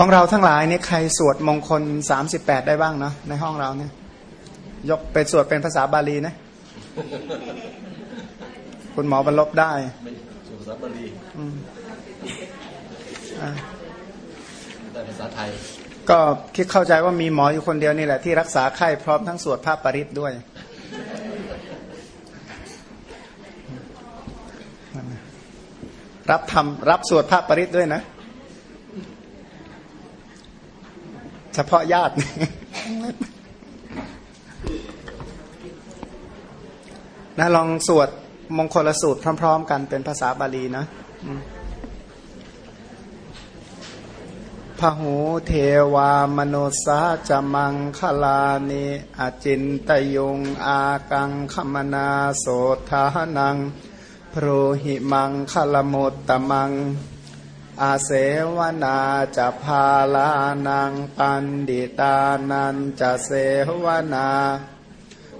ของเราทั้งหลายเนี่ยใครสวดมงคลสามสิบแปดได้บ้างเนาะในห้องเราเนี่ย ยกเป็นสวดเป็นภาษาบาลีนะ คุณหมอบรรลบได้สุภาษาบาลีอืมอ่าแต่ภาษาไทย ก็คิดเข้าใจว่ามีหมออยู่คนเดียวนี่แหละที่รักษาไข้พร้อมทั้งสวดภาพปริตด้วยรับทำรับสวดภาพปริตด้วยนะ เฉพาะญาตินะลองสวดมงคลสูตรพร้อม ๆ กันเป็นภาษาบาลีนะพหูเทวามโนสาจมังคลานิอจินตยุงอากังคมนาโสทานังโพรหิมังคลมุตตมัง อาเสวนาจะพาลานังปันดิตานันจะเสวนา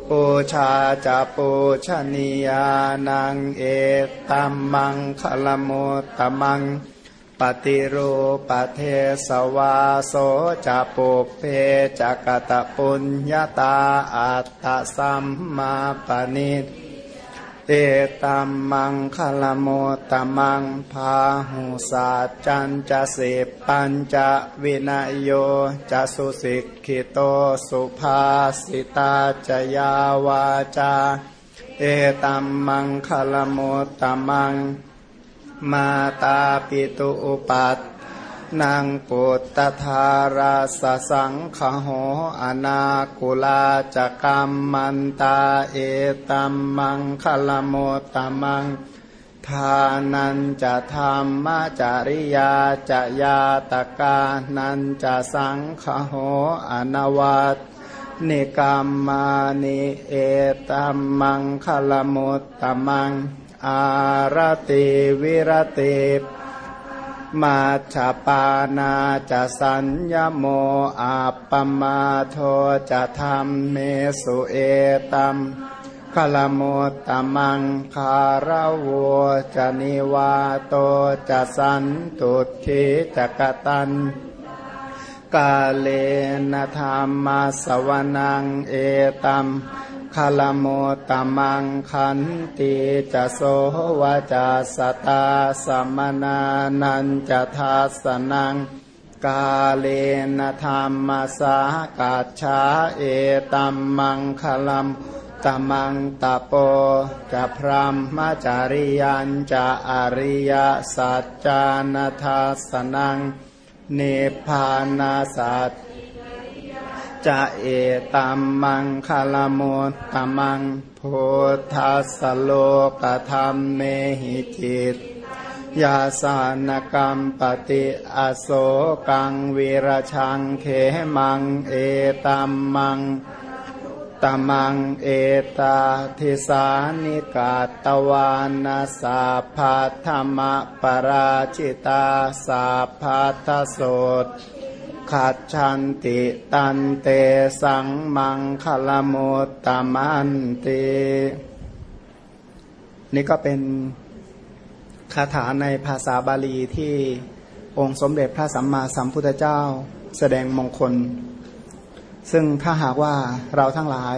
ปูชาจะปูชนียานังเอตัมมังคลโมตตมัง ปฏิรูปเทสวาโสจะปุเพจะกตะปุญญาตาอัตตสัมมาปณิ เอตัมมังคลโมตตมังพาหุสาจันจะสิปัญจะวินยโยจะสุสิกขิโตสุภาสิตาจยาวาจา เอตัมมังคลโมตตมัง มาตาปิตุอุปัต นางปุตตธาราสสังขโหอนาคุลาจกรรมมันตาเอตัมมังคลโมตตมัง ทานันจะธรรมจาริยาจะยาตกานันจะสังขโหอนวัตนิกรรมานิเอตัมมังคลโมตตมัง อารติวิรติ มาชาปานาจะสัญญโมอาปมาโทจะธรรมเมสุเอตัมคลโมตมังคารโวจะนิวาโตจะสันตุทิจะกตันกาเลนธรรมาสวนังเอตัม คาลโมตมังคันติจะโสวาจาสตาสัมนานันจะทัสนัง กาเลนะธรรมสากาชาเอตัมมังคลัมตมังตะโปจะพรหมจาริยันจะอริยสัจจานาทัสนัง เนพานาสัต จะเอตัมมังคลโมตตมังโพธัสโลกธรรมเมหิจิตยาสานกรรมปฏิอโศกังวีรชังเขมังเอตัมมังตมังเอตาทิสานิกาตวานาสาพาธรรมปราชิตาสาพาทโสด ขัดชันติตันเตสังมังคลโมตตมันตินี่ก็เป็นคาถาในภาษาบาลีที่องค์สมเด็จพระสัมมาสัมพุทธเจ้าแสดงมงคล ซึ่งถ้าหากว่าเราทั้งหลาย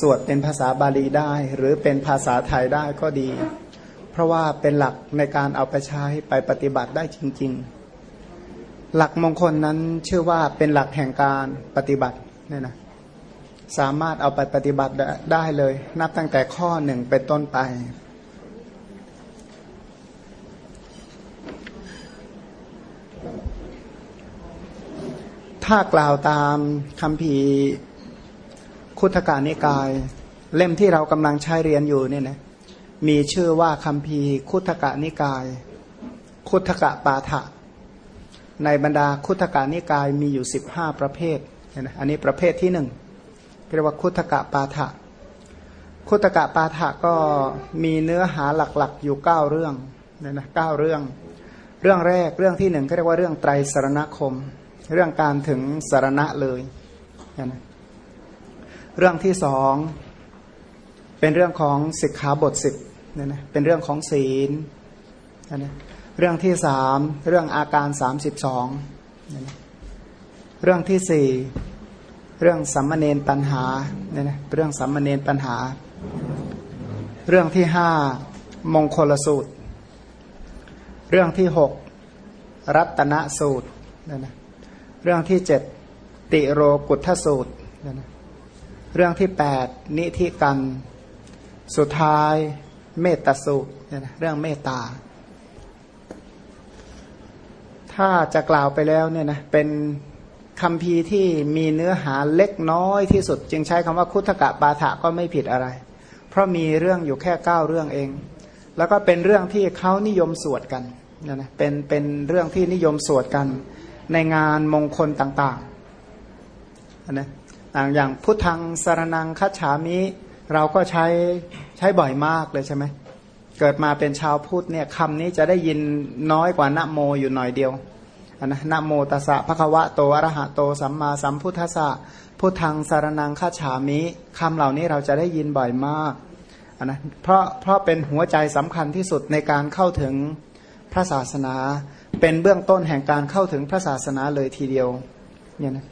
สวดเป็นภาษาบาลีได้ หรือเป็นภาษาไทยได้ก็ดี เพราะว่าเป็นหลักในการเอาไปใช้ไปปฏิบัติได้จริง ๆ หลักมงคลนั้นชื่อว่าเป็นหลักแห่งการปฏิบัติเนี่ยนะสามารถเอาไปปฏิบัติได้เลย นับตั้งแต่ข้อหนึ่งเป็นต้นไป ถ้ากล่าวตามคำพีคุถการนิกาย เล่มที่เรากำลังใช้เรียนอยู่เนี่ยนะมีชื่อว่าคำพีคุถกานิกาย คุถกะปาฐะ ในบรรดาคุถกานิกายมีอยู่สิบห้าประเภทนะอันนี้ประเภทที่หนึ่งเรียกว่าคุถกะปาฐะคุถกะปาฐะก็มีเนื้อหาหลักๆอยู่เก้าเรื่องนี่ยนะเก้าเรื่อง เรื่องแรกเรื่องที่หนึ่งก็เรียกว่าเรื่องไตรสรณคม เรื่องการถึงสารณะเลยนะเรื่องที่สองเป็นเรื่องของสิกขาบทสิบเนี่ยนะเป็นเรื่องของศีลนะ เรื่องที่สามเรื่องอาการสามสิบสองเรื่องที่สี่เรื่องสัมมเนนปัญหาเนี่ยนะเรื่องสัมมเนนปัญหา เรื่องที่ห้ามงคลสูตร เรื่องที่หกรัตนสูตรเนี่ยนะเรื่องที่เจ็ดติโรกุทธสูตรเนี่ยนะเรื่องที่แปดนิธิกัน สุดท้ายเมตตาสูตรเนี่ยนะเรื่องเมตตา ถ้าจะกล่าวไปแล้วเนี่ยนะเป็นคำพีที่มีเนื้อหาเล็กน้อยที่สุด จึงใช้คำว่าคุถกะปาฐะก็ไม่ผิดอะไร เพราะมีเรื่องอยู่แค่เก้าเรื่องเอง แล้วก็เป็นเรื่องที่เขานิยมสวดกันนะนะเป็นเป็นเรื่องที่นิยมสวดกัน ในงานมงคลต่างๆนะอย่างพุทธังสารนังคัจฉามิ เราก็ใช้ใช้บ่อยมากเลยใช่ไหม เกิดมาเป็นชาวพุทธเนี่ยคำนี้จะได้ยินน้อยกว่านะโมอยู่หน่อยเดียวนะนะโมตัสสะภะคะวะโตอรหะโตสัมมาสัมพุทธัสสะพุทธังสารนังฆาฉามิคำเหล่านี้เราจะได้ยินบ่อยมากนะเพราะเพราะเป็นหัวใจสำคัญที่สุดในการเข้าถึงพระศาสนา เป็นเบื้องต้นแห่งการเข้าถึงพระศาสนาเลยทีเดียวเนี่ยนะ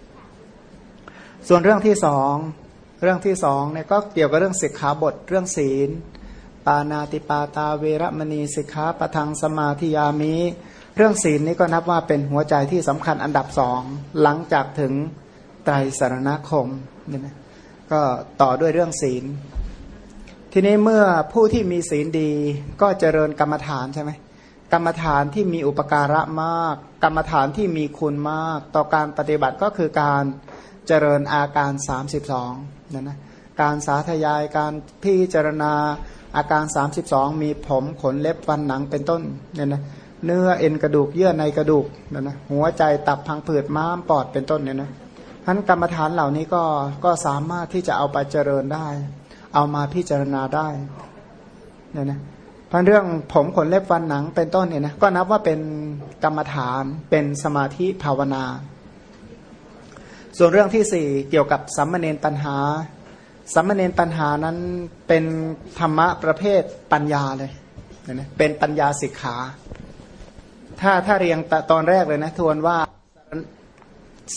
ส่วนเรื่องที่สองเรื่องที่สองเนี่ยก็เกี่ยวกับเรื่องศิกขาบทเรื่องศีลานาติปาตาเวรมณีสิกขาปทังสมาธิยามิเรื่องศีลนี้ก็นับว่าเป็นหัวใจที่สำคัญอันดับสองหลังจากถึงไตรสารณคมเนี่ยนะก็ต่อด้วยเรื่องศีล ทีนี้เมื่อผู้ที่มีศีลดีก็เจริญกรรมฐานใช่ไหมกรรมฐานที่มีอุปการะมาก กรรมฐานที่มีคุณมาก ต่อการปฏิบัติก็คือการเจริญอาการ 32นี่ยนะการสาธยายการพิจารณา อาการ 32 มีผมขนเล็บฟันหนังเป็นต้นเนี่ยนะเนื้อเอ็นกระดูกเยื่อในกระดูกนะนะหัวใจตับพังผืดม้ามปอดเป็นต้นเนี่ยนะท่านกรรมฐานเหล่านี้ก็ก็สามารถที่จะเอาไปเจริญได้ เอามาพิจารณาได้เนี่ยนะพันเรื่องผมขนเล็บฟันหนังเป็นต้นเนี่ยนะก็นับว่าเป็นกรรมฐานเป็นสมาธิภาวนา ส่วนเรื่องที่สี่เกี่ยวกับสัมมเนนปัญหา สัมมเนนปัญหานั้นเป็นธรรมะประเภทปัญญาเลยนะเป็นปัญญาสิกขา ถ้าถ้าเรียงตอนแรกเลยนะทวนว่า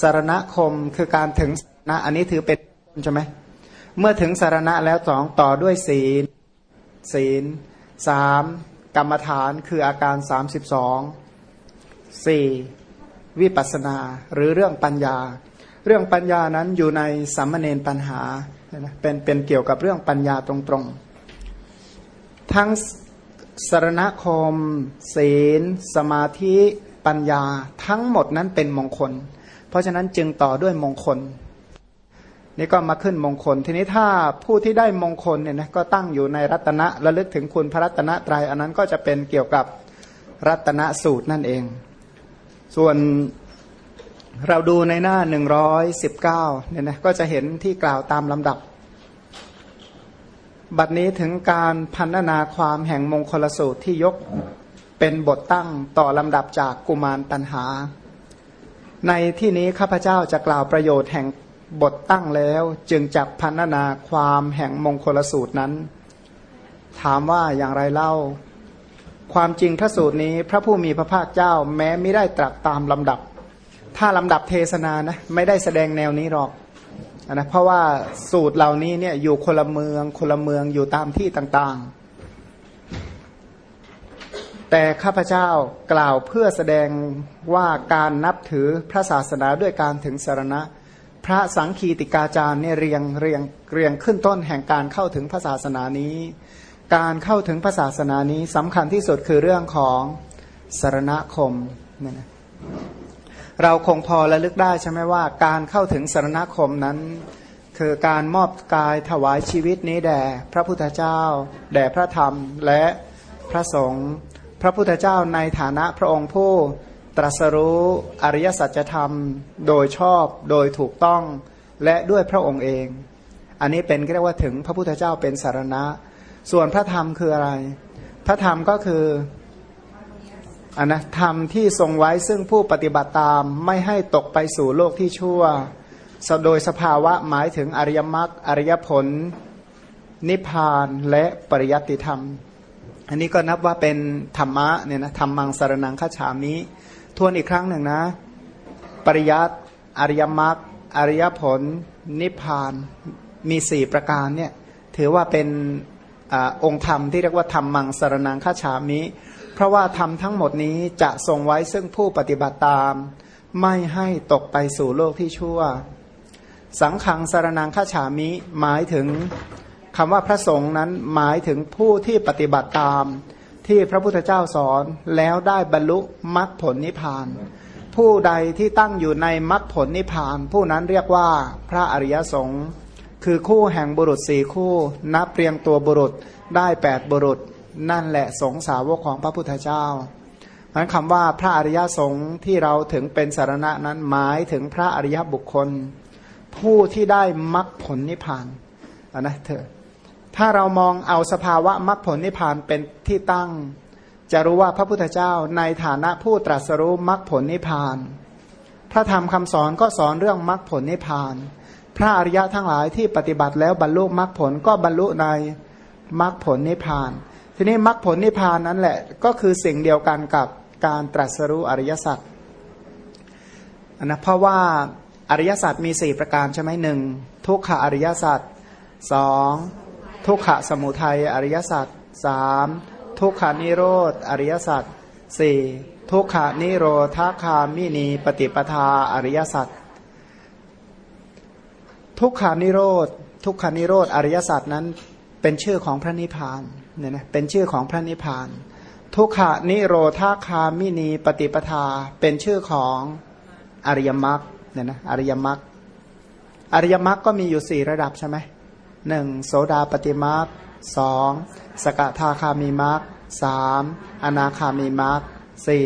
สารณคมคือการถึงนะอันนี้ถือเป็นใช่ไหมเมื่อถึงสารณะแล้วสองต่อด้วยศีล ศีลสามกรรมฐานคืออาการสามสิบสองสี่วิปัสนา หรือเรื่องปัญญา เรื่องปัญญานั้นอยู่ในสัมมเนนปัญหา เป็นเป็นเกี่ยวกับเรื่องปัญญาตรงๆ ทั้งสารณคม ศีล สมาธิปัญญาทั้งหมดนั้นเป็นมงคล เพราะฉะนั้นจึงต่อด้วยมงคล นี่ก็มาขึ้นมงคล ทีนี้ถ้าผู้ที่ได้มงคลเนี่ยนะก็ตั้งอยู่ในรัตนะระลึกถึงคุณพระรัตนตรยัยอันนั้นก็จะเป็นเกี่ยวกับรัตนสูตรนั่นเอง ส่วน เราดูในหน้าหนึ่งร้อยสิบเก้าเนี่ยนะก็จะเห็นที่กล่าวตามลำดับ บัดนี้ถึงการพันนาความแห่งมงคลสูตรที่ยกเป็นบทตั้งต่อลำดับจากกุมารตันหา ในที่นี้ข้าพเจ้าจะกล่าวประโยชน์แห่งบทตั้งแล้วจึงจับพันนาความแห่งมงคลสูตรนั้น ถามว่าอย่างไรเล่า ความจริงพระสูตรนี้พระผู้มีพระภาคเจ้าแม้ไม่ได้ตรัสตามลำดับ ถ้าลำดับเทศนานะไม่ได้แสดงแนวนี้หรอกนะเพราะว่าสูตรเหล่านี้เนี่ยอยู่คนละเมืองคนละเมืองอยู่ตามที่ต่างๆ แต่ข้าพเจ้ากล่าวเพื่อแสดงว่าการนับถือพระศาสนาด้วยการถึงสารณะ พระสังคีติกาจารย์เนี่ยเรียงเรียงเรียงขึ้นต้นแห่งการเข้าถึงพระศาสนานี้ การเข้าถึงพระศาสนานี้สำคัญที่สุดคือเรื่องของสารณคมเนี่ยนะ เราคงพอระลึกได้ใช่ไหมว่า การเข้าถึงสารณคมนั้น คือการมอบกายถวายชีวิตนี้แด่พระพุทธเจ้า แด่พระธรรมและพระสงฆ์พระพุทธเจ้าในฐานะพระองค์ผู้ตรัสรู้อริยสัจธรรม โดยชอบโดยถูกต้องและด้วยพระองค์เอง อันนี้เป็นเรียกว่าถึงพระพุทธเจ้าเป็นสารณะ ส่วนพระธรรมคืออะไร พระธรรมก็คือ อันนะธรรมที่ทรงไว้ซึ่งผู้ปฏิบัติตามไม่ให้ตกไปสู่โลกที่ชั่ว โดยสภาวะหมายถึงอริยมรรคอริยผล นิพพานและปริยัติธรรม อันนี้ก็นับว่าเป็นธรรมะเนี่ยนะธรรมังสารนังฆาฉามิทวนอีกครั้งหนึ่งนะ ปริยัติอริยมรรคอริยผล นิพพานมีสี่ประการเนี่ยถือว่าเป็นอองค์ธรรมที่เรียกว่าธรรมังสารนังฆาฉามิ เพราะว่าธรรมทั้งหมดนี้จะทรงไว้ซึ่งผู้ปฏิบัติตาม ไม่ให้ตกไปสู่โลกที่ชั่ว สังขังสารนังฆาฉามิ หมายถึงคำว่าพระสงฆ์นั้นหมายถึงผู้ที่ปฏิบัติตาม ที่พระพุทธเจ้าสอนแล้วได้บรรลุมรรคผลนิพพาน ผู้ใดที่ตั้งอยู่ในมรรคผลนิพพาน ผู้นั้นเรียกว่าพระอริยสงฆ์คือคู่แห่งบุรุษสี่คู่ นับเรียงตัวบุรุษได้แปดบุรุษ นั่นแหละสงสาวกของพระพุทธเจ้านั้นคำว่าพระอริยสงฆ์ที่เราถึงเป็นสารณะนั้นหมายถึงพระอริยบุคคล ผู้ที่ได้มรรคผลนิพพานนะเถอะถ้าเรามองเอาสภาวะมรรคผลนิพพานเป็นที่ตั้ง จะรู้ว่าพระพุทธเจ้าในฐานะผู้ตรัสรู้มรรคผลนิพพาน พระธรรมคำสอนก็สอนเรื่องมรรคผลนิพพาน พระอริยะทั้งหลายที่ปฏิบัติแล้วบรรลุมรรคผลก็บรรลุในมรรคผลนิพพาน ทีนี้มรรคผลนิพพานนั้นแหละ ก็คือสิ่งเดียวกันกับการตรัสรู้อริยสัจนะเพราะว่าอริยสัจมีสี่ประการใช่ไหมหนึ่งทุกขอริยสัจสองทุกขสมุทัยอริยสัจสามทุกขานิโรธอริยสัจสี่ทุกขานิโรธาคามินีปฏิปทาอริยสัจทุกขานิโรธทุกขานิโรธอริยสัจนั้นเป็นชื่อของพระนิพพาน เนี่ยนะเป็นชื่อของพระนิพพาน ทุกขานิโรธาคามินีปฏิปทา เป็นชื่อของอริยมรรคเนี่ยนะอริยมรรคอริยมรรคก็มีอยู่สี่ระดับใช่ไหมหนึ่งโสดาปฏิมาคสองสกทาคามีมาคสามอนาคามีมาคสี่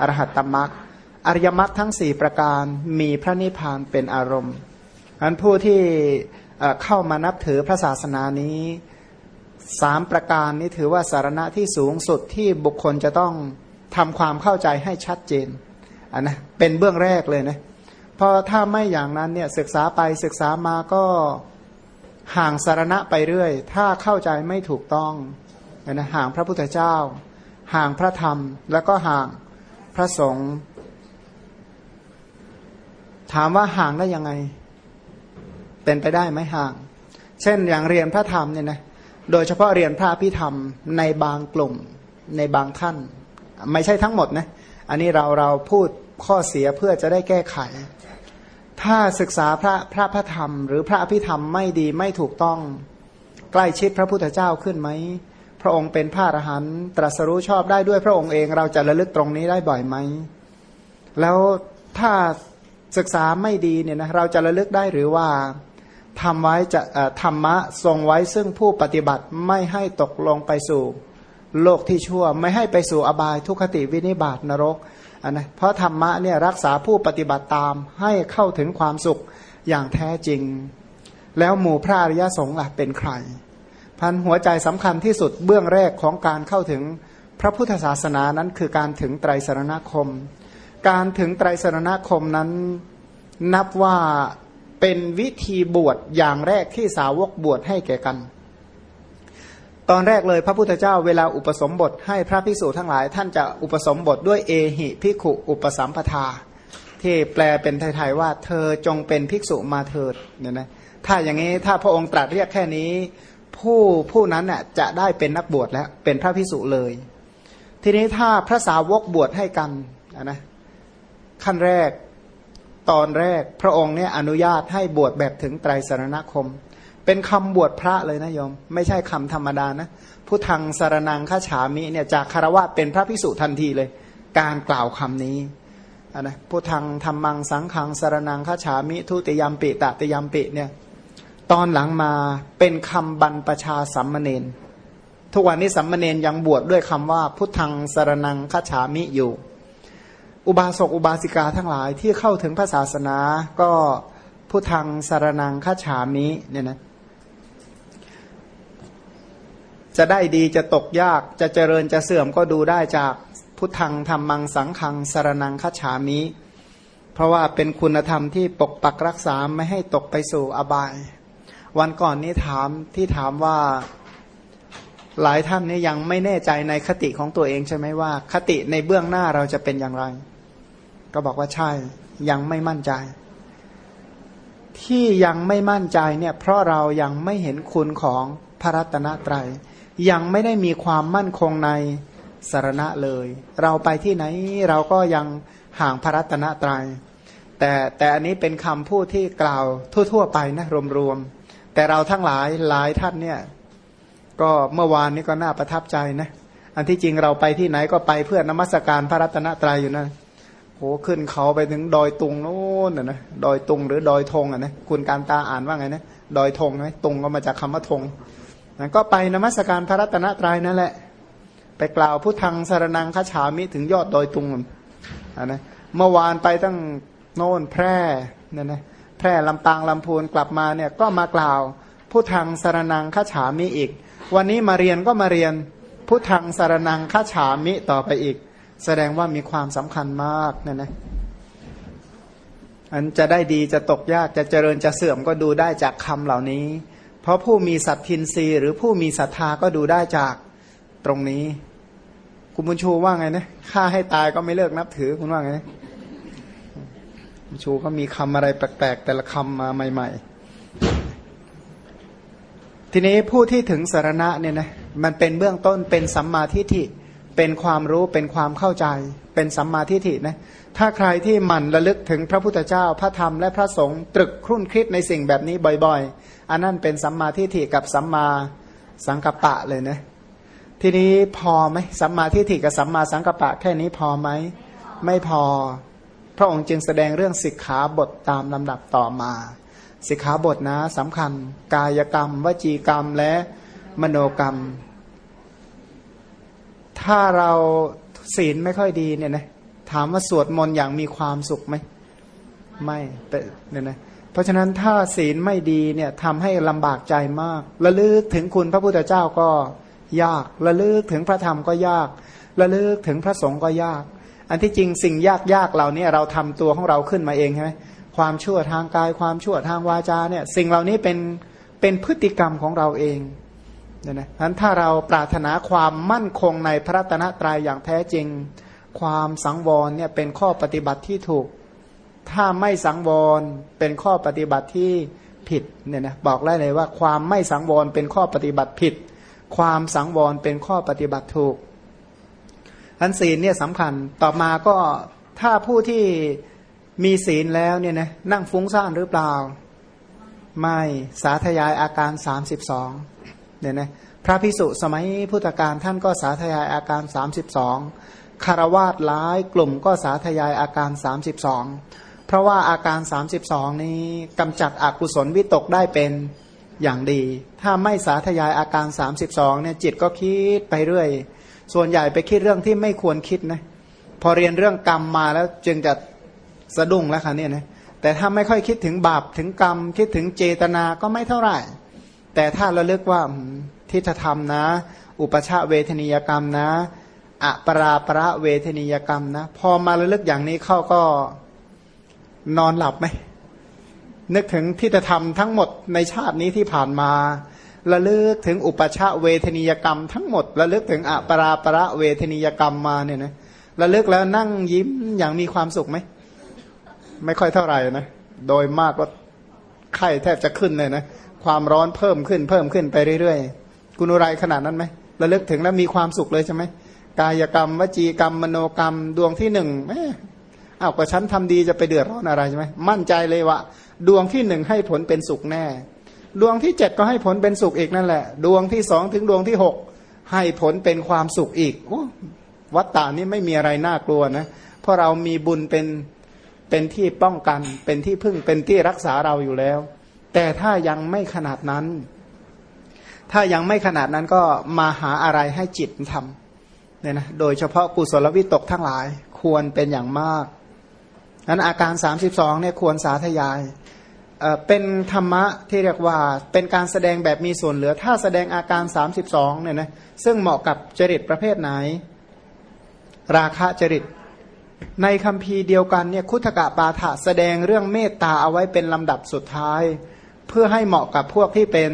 อรหัตตมัคอริยมรรคทั้งสี่ประการมีพระนิพพานเป็นอารมณ์อันผู้ที่เข้ามานับถือพระศาสนานี้ สามประการนี้ถือว่าสารณะที่สูงสุดที่บุคคลจะต้องทำความเข้าใจให้ชัดเจนอันนะเป็นเบื้องแรกเลยนะพอถ้าไม่อย่างนั้นเนี่ยศึกษาไปศึกษามาก็ห่างสารณะไปเรื่อย ถ้าเข้าใจไม่ถูกต้องนะห่างพระพุทธเจ้า ห่างพระธรรม แล้วก็ห่างพระสงฆ์ถามว่าห่างได้ยังไง เป็นไปได้ไหมห่าง เช่นอย่างเรียนพระธรรมเนี่ยนะ โดยเฉพาะเรียนพระพิธรรมในบางกลุ่มในบางท่าน ไม่ใช่ทั้งหมดนะอันนี้เราเราพูดข้อเสียเพื่อจะได้แก้ไข ถ้าศึกษาพระพระพระธรรม หรือพระอภิธรรมไม่ดีไม่ถูกต้องใกล้ชิดพระพุทธเจ้าขึ้นไหมพระองค์เป็นพระอรหันต์ตรัสรู้ชอบได้ด้วยพระองค์เองเราจะระลึกตรงนี้ได้บ่อยไหม แล้วถ้าศึกษาไม่ดีเนี่ยนะเราจะระลึกได้หรือว่า ทำไว้จะธรรมะทรงไว้ซึ่งผู้ปฏิบัติไม่ให้ตกลงไปสู่ โลกที่ชั่วไม่ให้ไปสู่อบายทุคติวินิบาตนรกอันนะเพราะธรรมะเนี่ยรักษาผู้ปฏิบัติตามให้เข้าถึงความสุขอย่างแท้จริง แล้วหมู่พระอริยสงฆ์ล่ะเป็นใคร พันหัวใจสำคัญที่สุดเบื้องแรกของการเข้าถึงพระพุทธศาสนานั้นคือการถึงไตรสรณคม การถึงไตรสรณคมนั้นนับว่า เป็นวิธีบวชอย่างแรกที่สาวกบวชให้แก่กัน ตอนแรกเลยพระพุทธเจ้าเวลาอุปสมบทให้พระภิกษุทั้งหลาย ท่านจะอุปสมบทด้วยเอหิภิกขุอุปสัมปทา ที่แปลเป็นไทยๆว่า เธอจงเป็นภิกษุมาเถิดเนี่ยนะถ้าอย่างนี้ถ้าพระองค์ตรัสเรียกแค่นี้ ผู้ผู้นั้นน่ะจะได้เป็นนักบวชแล้วเป็นพระภิกษุเลย ทีนี้ถ้าพระสาวกบวชให้กันนะขั้นแรก ตอนแรกพระองค์เนี่ยอนุญาตให้บวชแบบถึงไตรสรณคม เป็นคำบวชพระเลยนะโยม ไม่ใช่คำธรรมดานะผู้ทางสารนังข้าฉามิเนี่ยจากคารวะเป็นพระพิสุทันทีเลย การกล่าวคำนี้นะผู้ทางธรรมังสังขังสารนังข้าฉามิ ทุติยมปิตติยมปิเนี่ยตอนหลังมาเป็นคำบรรปชาสัมมเนนทุกวันนี้สัมมเนนยังบวชดด้วยคำว่าพุทธังสารนังข้าฉามิอยู่ อุบาสกอุบาสิกาทั้งหลายที่เข้าถึงพระศาสนาก็พุทธังสารนังข้าฉามิเนี่ยนะจะได้ดีจะตกยากจะเจริญจะเสื่อมก็ดูได้จากพุทธังธรรมังสังขังสารนังคัจฉามิ เพราะว่าเป็นคุณธรรมที่ปกปักรักษาไม่ให้ตกไปสู่อบาย วันก่อนนี้ถามที่ถามว่าหลายท่านนี้ยังไม่แน่ใจในคติของตัวเองใช่ไหมว่า คติในเบื้องหน้าเราจะเป็นอย่างไร ก็บอกว่าใช่ ยังไม่มั่นใจ ที่ยังไม่มั่นใจเนี่ย เพราะเรายังไม่เห็นคุณของพระรัตนตรยัย ยังไม่ได้มีความมั่นคงในสารณะเลย เราไปที่ไหนเราก็ยังห่างพระรัตนตรยัย แต่แต่อันนี้เป็นคำพูดที่กล่าวทั่ว ๆ ไปนะรวมๆ แต่เราทั้งหลายหลายท่านเนี่ยก็เมื่อวานนี้ก็น่าประทับใจนะ อันที่จริงเราไปที่ไหนก็ไปเพื่อนมัสการพระรัตนตรัยอยู่นะ โหขึ้นเขาไปถึงดอยตุงโน้นนะ ดอยตุงหรือดอยธงอะนะคุณการตาอ่านว่าไงนะ ดอยธงไหมตุงก็มาจากคำว่าธงนะก็ไปนมัสการพระรัตนตรัยนั่นแหละ ไปกล่าวพุทธังสารนังคฉามิถึงยอดดอยตุงอะนะเมื่อวานไปตั้งโน่นแพร่เนี่ยนะแพร่ลำปางลำพูนกลับมาเนี่ยก็มากล่าวพุทธังสารนังคฉามิอีก วันนี้มาเรียนก็มาเรียนพุทธังสารนังคฉามิต่อไปอีก แสดงว่ามีความสำคัญมากนะนะอันจะได้ดีจะตกยากจะเจริญจะเสื่อมก็ดูได้จากคำเหล่านี้ เพราะผู้มีสัตทินรีหรือผู้มีศรัทธาก็ดูได้จากตรงนี้ คุณบุญชูว่าไงนะฆ่าให้ตายก็ไม่เลิกนับถือคุณว่าไงนะบุญชูก็มีคำอะไรแปลกๆ แต่ละคำมาใหม่ ๆ ทีนี้ผู้ที่ถึงสารณะเนี่ยนะมันเป็นเบื้องต้นเป็นสัมมาทิฏฐิ เป็นความรู้เป็นความเข้าใจ เป็นสัมมาทิฏฐินะถ้าใครที่หมั่นระลึกถึงพระพุทธเจ้าพระธรรมและพระสงฆ์ตรึกครุ่นคิดในสิ่งแบบนี้บ่อยๆ อันนั้นเป็นสัมมาทิฏฐิกับสัมมาสังกัปปะเลยนะทีนี้พอไหมสัมมาทิฏฐิกับสัมมาสังกัปปะแค่นี้พอไหมไม่พอ พระองค์จึงแสดงเรื่องสิกขาบทตามลำดับต่อมา สิกขาบทนะสำคัญ กายกรรม วจีกรรมและมโนกรรม ถ้าเราศีลไม่ค่อยดีเนี่ยนะถามว่าสวดมนต์อย่างมีความสุขไหมไม่เนี่ยนะเพราะฉะนั้นถ้าศีลไม่ดีเนี่ยทำให้ลำบากใจมากระลึกถึงคุณพระพุทธเจ้าก็ยากระลึกถึงพระธรรมก็ยากระลึกถึงพระสงฆ์ก็ยาก อันที่จริงสิ่งยากยากเหล่านี้เราทำตัวของเราขึ้นมาเองใช่ไหมความชั่วทางกายความชั่วทางวาจาเนี่ยสิ่งเหล่านี้เป็นเป็นพฤติกรรมของเราเอง เนี่ยนะนั้นถ้าเราปรารถนาความมั่นคงในพระตนะตรายอย่างแท้จริง ความสังวรเนี่ยเป็นข้อปฏิบัติที่ถูก ถ้าไม่สังวรเป็นข้อปฏิบัติที่ผิดเนี่ยนะบอกได้เลยว่าความไม่สังวรเป็นข้อปฏิบัติผิด ความสังวรเป็นข้อปฏิบัติถูกอันศีลเนี่ยสำคัญต่อมาก็ถ้าผู้ที่มีศีลแล้วเนี่ยนะนั่งฟุ้งซ่านหรือเปล่า ไม่สาธยายอาการสามสิบสอง เนี่ยนะพระพิสุสมัยพุทธกาลท่านก็สาธยายอาการ 32คารวาสหลายกลุ่มก็สาธยายอาการ 32 เพราะว่าอาการ 32 นี้กำจัดอกุศลวิตกได้เป็นอย่างดี ถ้าไม่สาธยายอาการ 32เนี่ยจิตก็คิดไปเรื่อย ส่วนใหญ่ไปคิดเรื่องที่ไม่ควรคิดนะพอเรียนเรื่องกรรมมาแล้วจึงจะสะดุ้งแล้วค่ะเนี่ยนะแต่ถ้าไม่ค่อยคิดถึงบาปถึงกรรมคิดถึงเจตนาก็ไม่เท่าไหร่ แต่ถ้าเราเลือกว่าทิฏฐธรรมนะ อุปชาเวทนิยกรรมนะอะปราประเวทนิยกรรมนะ พอมาระลึกอย่างนี้เข้าก็นอนหลับไหม นึกถึงทิฏฐธรรมทั้งหมดในชาตินี้ที่ผ่านมาระลึกถึงอุปชาเวทนิยกรรม ทั้งหมดระลึกถึงอะปราประเวทนิยกรรมมาเนี่ยนะระลึกแล้วนั่งยิ้มอย่างมีความสุขไหม ไม่ค่อยเท่าไหร่นะ โดยมากก็ไข้แทบจะขึ้นเลยนะ ความร้อนเพิ่มขึ้นเพิ่มขึ้นไปเรื่อยๆกุณุไรขนาดนั้นไหมระลึกถึงแล้วมีความสุขเลยใช่ไหมกายกรรม วจีกรรม มโนกรรมดวงที่หนึ่งแม่อ้าวก็ฉันทำดีจะไปเดือดร้อนอะไรใช่ไหมมั่นใจเลยว่าดวงที่หนึ่งให้ผลเป็นสุขแน่ ดวงที่เจ็ดก็ให้ผลเป็นสุขอีกนั่นแหละ ดวงที่สองถึงดวงที่หกให้ผลเป็นความสุขอีกอวัตตานี้ไม่มีอะไรน่ากลัวนะเพราะเรามีบุญเป็นเป็นที่ป้องกัน เป็นที่พึ่งเป็นที่รักษาเราอยู่แล้ว แต่ถ้ายังไม่ขนาดนั้น ถ้ายังไม่ขนาดนั้นก็มาหาอะไรให้จิตทำเนี่ยนะโดยเฉพาะกุศลวิตกทั้งหลายควรเป็นอย่างมากนั้นอาการ 32เนี่ยควรสาธยายเป็นธรรมะที่เรียกว่าเป็นการแสดงแบบมีส่วนเหลือ ถ้าแสดงอาการ 32เนี่ยนะซึ่งเหมาะกับจริตประเภทไหน ราคะจริต ในคำพีเดียวกันเนี่ยคุถกะปาฐะแสดงเรื่องเมตตาเอาไว้เป็นลำดับสุดท้าย เพื่อให้เหมาะกับพวกที่เป็น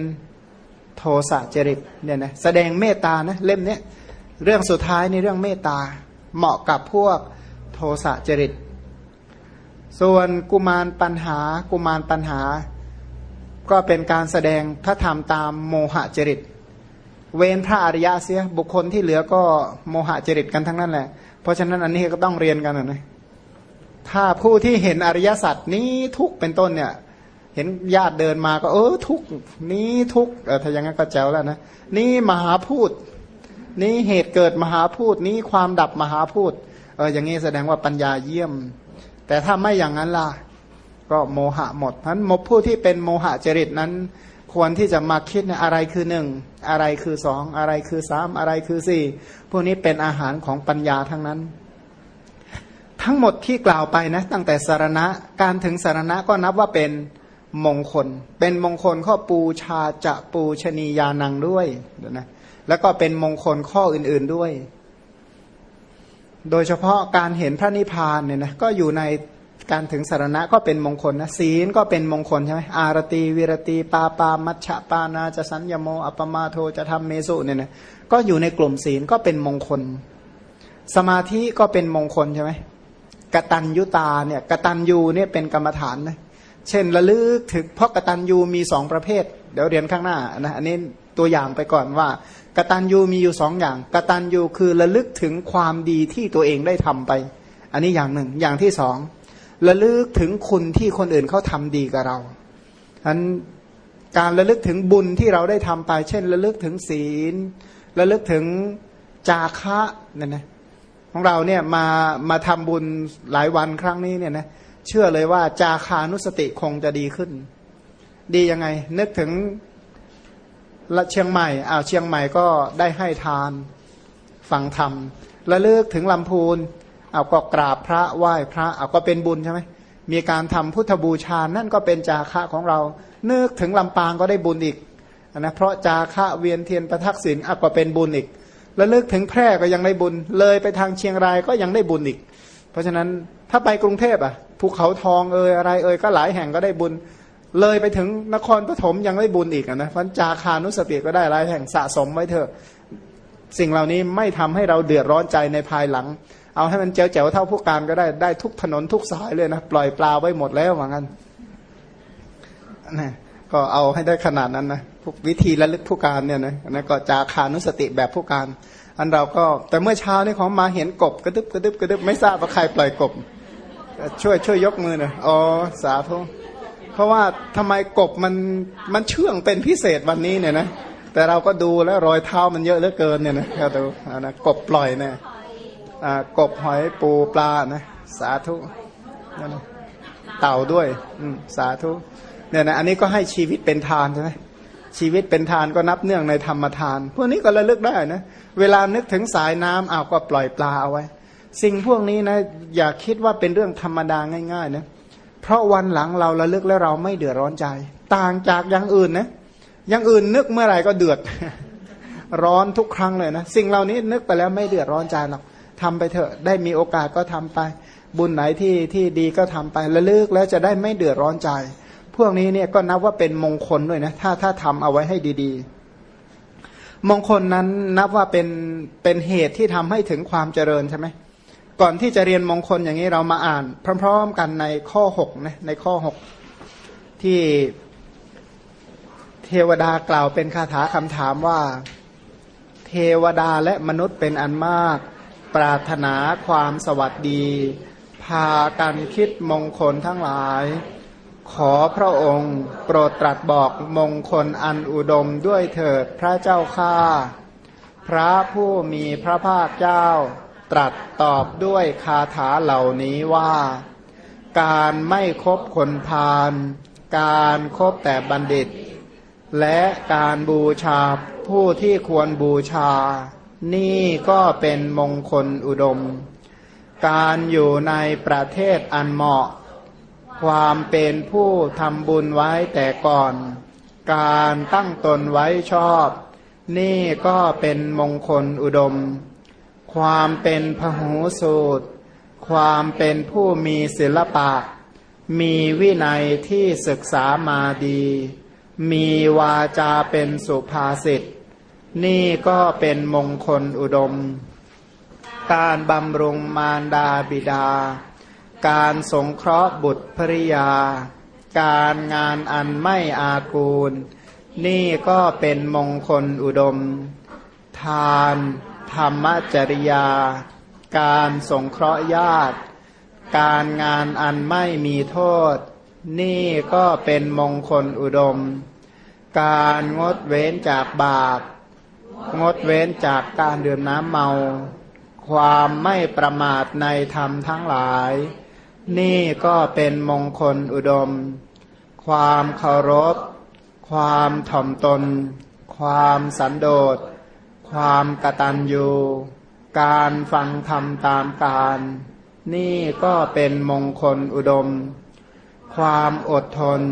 โทสะจริตเนี่ยนะแสดงเมตตานะเล่มนี้เรื่องสุดท้ายในเรื่องเมตตา เหมาะกับพวกโทสะจริต ส่วนกุมารปัญหากุมารปัญหา ก็เป็นการแสดงพระธรรมตามโมหจริต เว้นพระอริยะเสียบุคคลที่เหลือก็โมหจริตกันทั้งนั้นแหละ เพราะฉะนั้นอันนี้ก็ต้องเรียนกันนะถ้าผู้ที่เห็นอริยสัจนี้ทุกเป็นต้นเนี่ย เห็นญาติเดินมาก็ เออทุกนี้ทุกเออถ้าอย่างนั้นก็แจ๋วแล้วนะนี่มหาพูดนี้เหตุเกิดมหาพูดนี้ความดับมหาพูดเอออย่างนี้แสดงว่าปัญญาเยี่ยม แต่ถ้าไม่อย่างนั้นล่ะ ก็โมหะหมดเพราะมผู้ที่เป็นโมหะจริตนั้น ควรที่จะมาคิดในอะไรคือหนึ่งอะไรคือสองอะไรคือสามอะไรคือสี่พวกนี้เป็นอาหารของปัญญาทั้งนั้น ทั้งหมดที่กล่าวไปนะ ตั้งแต่สารณะการถึงสารณะก็นับว่าเป็น มงคล เป็นมงคลข้อปูชาจะปูชนียานังด้วยนะแล้วก็เป็นมงคลข้ออื่นๆด้วย โดยเฉพาะการเห็นพระนิพพานเนี่ยนะก็อยู่ในการถึงสารณะก็เป็นมงคลนะศีลก็เป็นมงคลใช่ไหมอารตีวิรตีปาปามัชฌปานาจะสัญญโมอัปมาโทจะทำเมสุเนี่ยนะก็อยู่ในกลุ่มศีลก็เป็นมงคล สมาธิก็เป็นมงคลใช่ไหมกตัญยุตาเนี่ยกตัญยูเนี่ยเป็นกรรมฐานนะ เช่นระลึกถึงเพราะกตัญยูมีสองประเภท เดี๋ยวเรียนข้างหน้านะอันนี้ตัวอย่างไปก่อนว่ากตัญยูมีอยู่สองอย่างกตัญยูคือระลึกถึงความดีที่ตัวเองได้ทำไป อันนี้อย่างหนึ่งอย่างที่สองระลึกถึงคุณที่คนอื่นเขาทำดีกับเราอันการระลึกถึงบุญที่เราได้ทำไป เช่น ระลึกถึงศีล ระลึกถึงจาคะเนี่ยนะของเราเนี่ยมามาทำบุญหลายวันครั้งนี้เนี่ยนะ เชื่อเลยว่า จาคานุสติคงจะดีขึ้น ดียังไง นึกถึงละเชียงใหม่อ้าวเชียงใหม่ก็ได้ให้ทานฟังธรรมและเลิกถึงลำพูนเอาก็กราบพระไหว้พระเอาก็เป็นบุญใช่ไหมมีการทำพุทธบูชา นั่นก็เป็นจาคะของเรา นึกถึงลำปางก็ได้บุญอีกนะเพราะจาคะเวียนเทียนประทักษิณเอาก็เป็นบุญอีก แล้วลึกถึงแพร่ก็ยังได้บุญ เลยไปทางเชียงรายก็ยังได้บุญอีก เพราะฉะนั้น ถ้าไปกรุงเทพอะภูเขาทองเอ่ยอะไรเอ่ยก็หลายแห่งก็ได้บุญ เลยไปถึงนครปฐมยังได้บุญอีกนะพันจาคานุสติก็ได้หลายแห่งสะสมไว้เถอะ สิ่งเหล่านี้ไม่ทำให้เราเดือดร้อนใจในภายหลัง เอาให้มันเจ๋วแจ๋วเท่าผู้การก็ได้ได้ทุกถนนทุกสายเลยนะ ปล่อยปลาไว้หมดแล้วว่างั้นนะก็เอาให้ได้ขนาดนั้นนะพวกวิธีระลึกผู้การเนี่ยนะนะก็จาคานุสติแบบผู้การ อันเราก็แต่เมื่อเช้านี่ของมาเห็นกบกระดึบกระดึบกระดึบไม่ทราบว่าใครปล่อยกบ ช่วยช่วยยกมือหน่อยอ๋อสาธุเพราะว่าทำไมกบมันมันเชื่องเป็นพิเศษวันนี้เนี่ยนะแต่เราก็ดูแล้วรอยเท้ามันเยอะเหลือเกินเนี่ยนะครับดูนะกบปล่อยเนี่ยกบหอยปูปลานะสาธุนั่นนะเต่าด้วยอืมสาธุเนี่ยนะอันนี้ก็ให้ชีวิตเป็นทานใช่ไหมชีวิตเป็นทานก็นับเนื่องในธรรมทาน พวกนี้ก็ระลึกได้นะ เวลานึกถึงสายน้ำอ้าวก็ปล่อยปลาเอาไว้ สิ่งพวกนี้นะอย่าคิดว่าเป็นเรื่องธรรมดาง่ายๆนะเพราะวันหลังเราระลึกแล้วเราไม่เดือดร้อนใจ ต่างจากอย่างอื่นนะอย่างอื่นนึกเมื่อไหร่ก็เดือด ร้อนทุกครั้งเลยนะสิ่งเหล่านี้นึกไปแล้วไม่เดือดร้อนใจหรอกทำไปเถอะได้มีโอกาสก็ทำไป บุญไหนที่ที่ดีก็ทำไประลึกแล้วจะได้ไม่เดือดร้อนใจ พวกนี้เนี่ยก็นับว่าเป็นมงคลด้วยนะถ้าถ้าทำเอาไว้ให้ดี ๆ มงคลนั้นนับว่าเป็นเป็นเหตุที่ทำให้ถึงความเจริญใช่ไหม ก่อนที่จะเรียนมงคลอย่างนี้เรามาอ่าน พร้อม ๆ กันในข้อหกนะในข้อหกที่เทวดากล่าวเป็นคาถาคำถามว่า เทวดาและมนุษย์เป็นอันมาก ปรารถนาความสวัสดี พากันคิดมงคลทั้งหลาย ขอพระองค์ โปรดตรัสบอกมงคลอันอุดมด้วยเถิดพระเจ้าข้าพระผู้มีพระภาคเจ้า ตรัสตอบด้วยคาถาเหล่านี้ว่า การไม่คบคนพาลการครบแต่บัณฑิต และการบูชาผู้ที่ควรบูชา นี่ก็เป็นมงคลอุดม การอยู่ในประเทศอันเหมาะ ความเป็นผู้ทำบุญไว้แต่ก่อน การตั้งตนไว้ชอบ นี่ก็เป็นมงคลอุดม ความเป็นพหูสูตร ความเป็นผู้มีศิลปะ มีวินัยที่ศึกษามาดี มีวาจาเป็นสุภาษิต นี่ก็เป็นมงคลอุดม การบำรุงมารดาบิดา การสงเคราะห์บุตรภริยา การงานอันไม่อากูล นี่ก็เป็นมงคลอุดม ทาน ธรรมจริยา การสงเคราะห์ญาติ การงานอันไม่มีโทษ นี่ก็เป็นมงคลอุดม การงดเว้นจากบาป งดเว้นจากการดื่มน้ำเมา ความไม่ประมาทในธรรมทั้งหลาย นี่ก็เป็นมงคลอุดม ความเคารพ ความถ่อมตน ความสันโดษ ความกตัญญูการฟังธรรมตามการ นี่ก็เป็นมงคลอุดม ความอดทน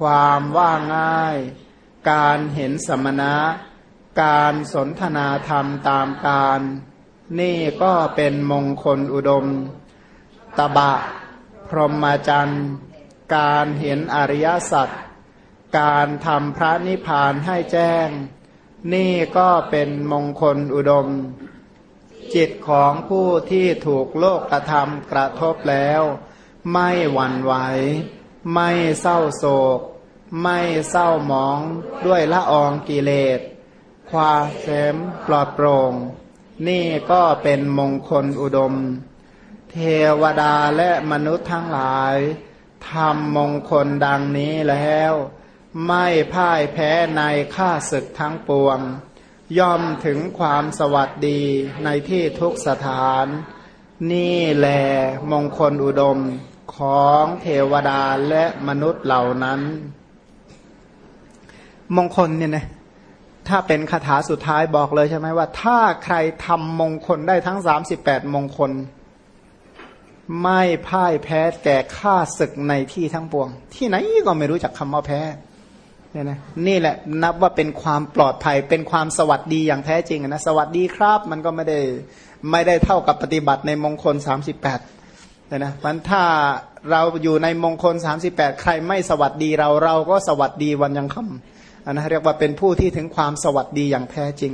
ความว่าง่าย การเห็นสมณะ การสนทนาธรรมตามการ นี่ก็เป็นมงคลอุดม ตบะ พรหมจรรย์การเห็นอริยสัจการทำพระนิพพานให้แจ้ง นี่ก็เป็นมงคลอุดม จิตของผู้ที่ถูกโลกกระทำกระทบแล้ว ไม่หวั่นไหว ไม่เศร้าโศก ไม่เศร้าหมองด้วยละอองกิเลสความเสมปลอดโปร่ง นี่ก็เป็นมงคลอุดม เทวดาและมนุษย์ทั้งหลายทำมงคลดังนี้แล้ว ไม่พ่ายแพ้ในข้าศึกทั้งปวง ย่อมถึงความสวัสดีในที่ทุกสถาน นี่แลมงคลอุดมของเทวดาและมนุษย์เหล่านั้น มงคลเนี่ยนะถ้าเป็นคาถาสุดท้ายบอกเลยใช่ไหมว่า ถ้าใครทำมงคลได้ทั้งสามสิบแปดมงคล ไม่พ่ายแพ้แก่ข้าศึกในที่ทั้งปวง ที่ไหนก็ไม่รู้จักคำว่าแพ้ เนี่ยนะนี่แหละนับว่าเป็นความปลอดภัย เป็นความสวัสดีอย่างแท้จริงนะสวัสดีครับ มันก็ไม่ได้ไม่ได้เท่ากับปฏิบัติในมงคลสามสิบแปดเนี่ยนะมันถ้าเราอยู่ในมงคลสามสิบแปดใครไม่สวัสดีเราเราก็สวัสดีวันยังค่ำอันนะเรียกว่าเป็นผู้ที่ถึงความสวัสดีอย่างแท้จริง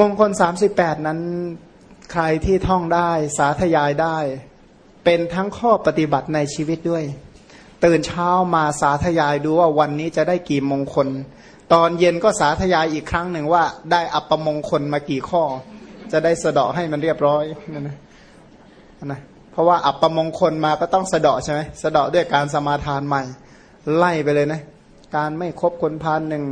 มงคลสามสิบแปดนั้นใครที่ท่องได้สาธยายได้ เป็นทั้งข้อปฏิบัติในชีวิตด้วย ตื่นเช้ามาสาธยายดูว่าวันนี้จะได้กี่มงคล ตอนเย็นก็สาธยายอีกครั้งหนึ่งว่า ได้อัปมงคลมากี่ข้อ จะได้สะเดาะให้มันเรียบร้อยนั่นนะนะเพราะว่าอัปมงคลมาก็ต้องสะเดาะใช่ไหมสะเดาะด้วยการสมาทานใหม่ ไล่ไปเลยนะ การไม่คบคนพาลหนึ่ง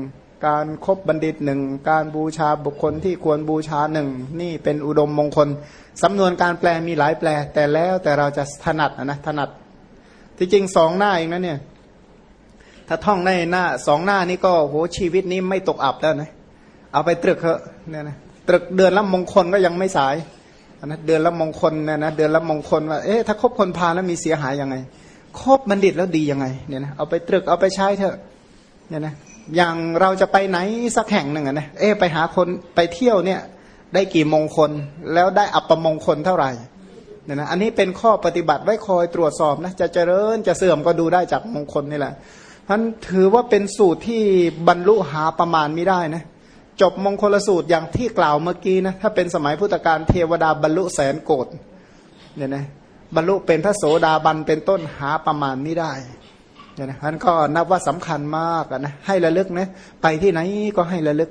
การครบบัณฑิตหนึ่งการบูชาบุคคลที่ควรบูชาหนึ่งนี่เป็นอุดมมงคล สำนวนการแปลมีหลายแปล แต่แล้วแต่เราจะถนัดนะถนัด ที่จริงสองหน้าเองนะเนี่ย ถ้าท่องในหน้าสองหน้านี้ก็โหชีวิตนี้ไม่ตกอับแล้วนะ เอาไปตรึกเถอะเนี่ยนะตรึกเดือนละมงคลก็ยังไม่สายนะเดือนละมงคลเนี่ยนะเดือนละมงคลว่าเอ๊ะถ้าคบคนพาแล้วมีเสียหายยังไงคบบัณฑิตแล้วดียังไงเนี่ยนะเอาไปตรึกเอาไปใช้เถอะเนี่ยนะอย่างเราจะไปไหนสักแห่งหนึ่งนะเอ๊ไปหาคนไปเที่ยวเนี่ย ได้กี่มงคลแล้วได้อัปมงคลเท่าไหร่ เนี่ยนะอันนี้เป็นข้อปฏิบัติไว้คอยตรวจสอบนะจะเจริญจะเสื่อมก็ดูได้จากมงคลนี่แหละท่านถือว่าเป็นสูตรที่บรรลุหาประมาณไม่ได้นะจบมงคลสูตรอย่างที่กล่าวเมื่อกี้นะถ้าเป็นสมัยพุทธกาลเทวดาบรรลุแสนโกดเนี่ยนะบรรลุเป็นพระโสดาบันเป็นต้นหาประมาณไม่ได้เนี่ยนะนั้นก็นับว่าสำคัญมากนะให้ระลึกนะไปที่ไหนก็ให้ระลึก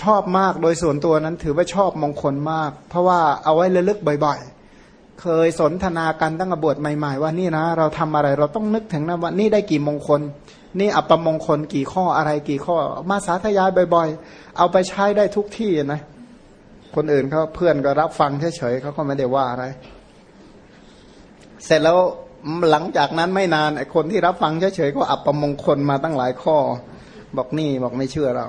ชอบมากโดยส่วนตัวนั้นถือว่าชอบมงคลมาก เพราะว่าเอาไว้ระลึกบ่อยๆ เคยสนทนากันตั้งแต่บวชใหม่ ๆ ว่านี่นะ เราทำอะไรเราต้องนึกถึงนะว่านี่ได้กี่มงคล นี่อัปมงคลกี่ข้ออะไรกี่ข้อ มาสาธยายบ่อย ๆ เอาไปใช้ได้ทุกที่นะ คนอื่นเขาเพื่อนก็รับฟังเฉยๆเขาก็ไม่ได้ว่าอะไร เสร็จแล้วหลังจากนั้นไม่นานไอ้คนที่รับฟังเฉยๆก็อัปมงคลมาตั้งหลายข้อ บอกนี่บอกไม่เชื่อเรา